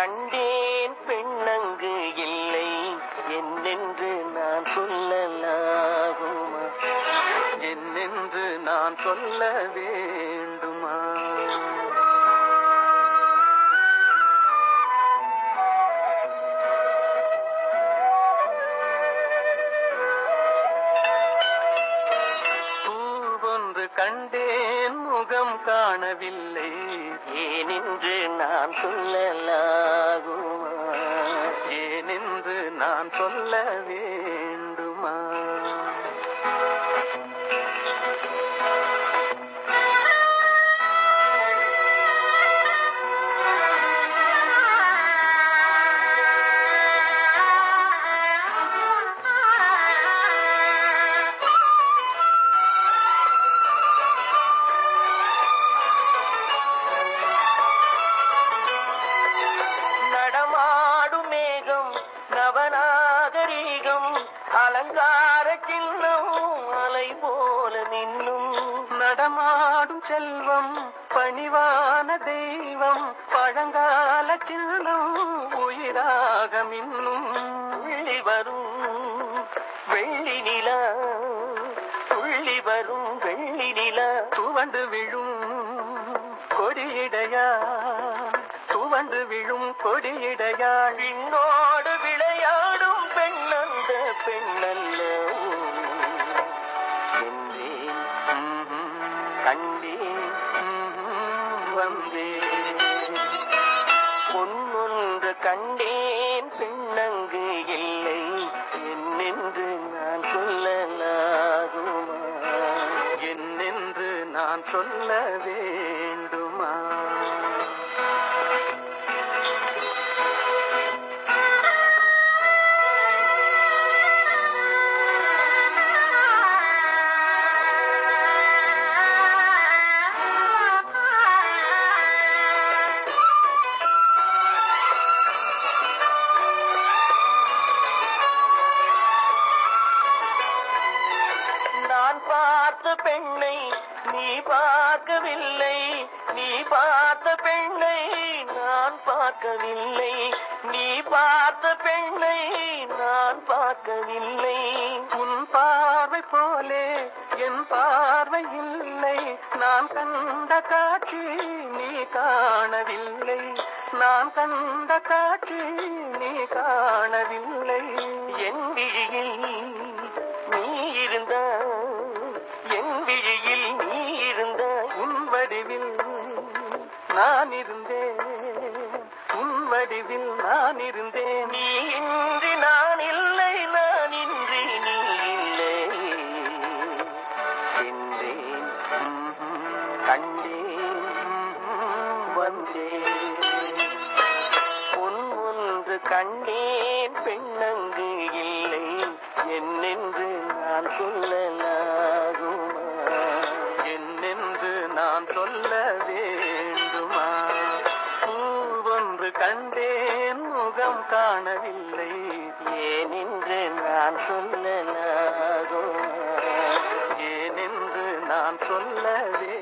கண்டேன் பெண்ணங்கு இல்லை. என்னென்று நான் சொல்லலாகுமா? என்னென்று நான் சொல்ல வேண்டுமா? கண்டேன் முகம் காணவில்லை. ஏனென்று நான் சொல்லலாகுமா? ஏனென்று நான் சொல்லவே தெய்வம் பழங்கால சின்னம் உயிராக மின்னும் துள்ளி வரும். வெள்ளி நில துள்ளி வரும். வெள்ளி நில துவண்டு விழும் கொடியிடையா துவண்டு விழும் கொடியிடையாள் பின்னோடு விளையாடும் பெண்ணந்த பெண்ணல்ல. கண்டேன். வந்தேன் பொன்னொன்று கண்டேன் பெண்ணங்கு இல்லை. என்னென்று நான் சொல்லலாகுமா? என்னென்று நான் சொல்ல வேண்டுமா? பார்த்த பெண்ணை நீ பார்க்கவில்லை. நீ பார்த்த பெண்ணை நான் பார்க்கவில்லை. நீ பார்த்த பெண்ணை நான் பார்க்கவில்லை. உன் பார்வை போலே என் பார்வை இல்லை. நான் கண்ட காட்சி நீ காணவில்லை. நான் கண்ட காட்சி நீ காணவில்லை. வடிவில் நான் இருந்தேன். நீ இன்றி நான் இல்லை நான் இன்றி நீ இல்லை. சென்றேன். கண்டேன். வந்தேன். பொன் ஒன்று கண்டேன். பெண்ணங்கு இல்லை. என்னென்று நான் சொல்ல கண்டேன் முகம் காணவில்லை. ஏனென்று நான் சொல்லலாகுமா ஏனென்று நான் சொல்லவே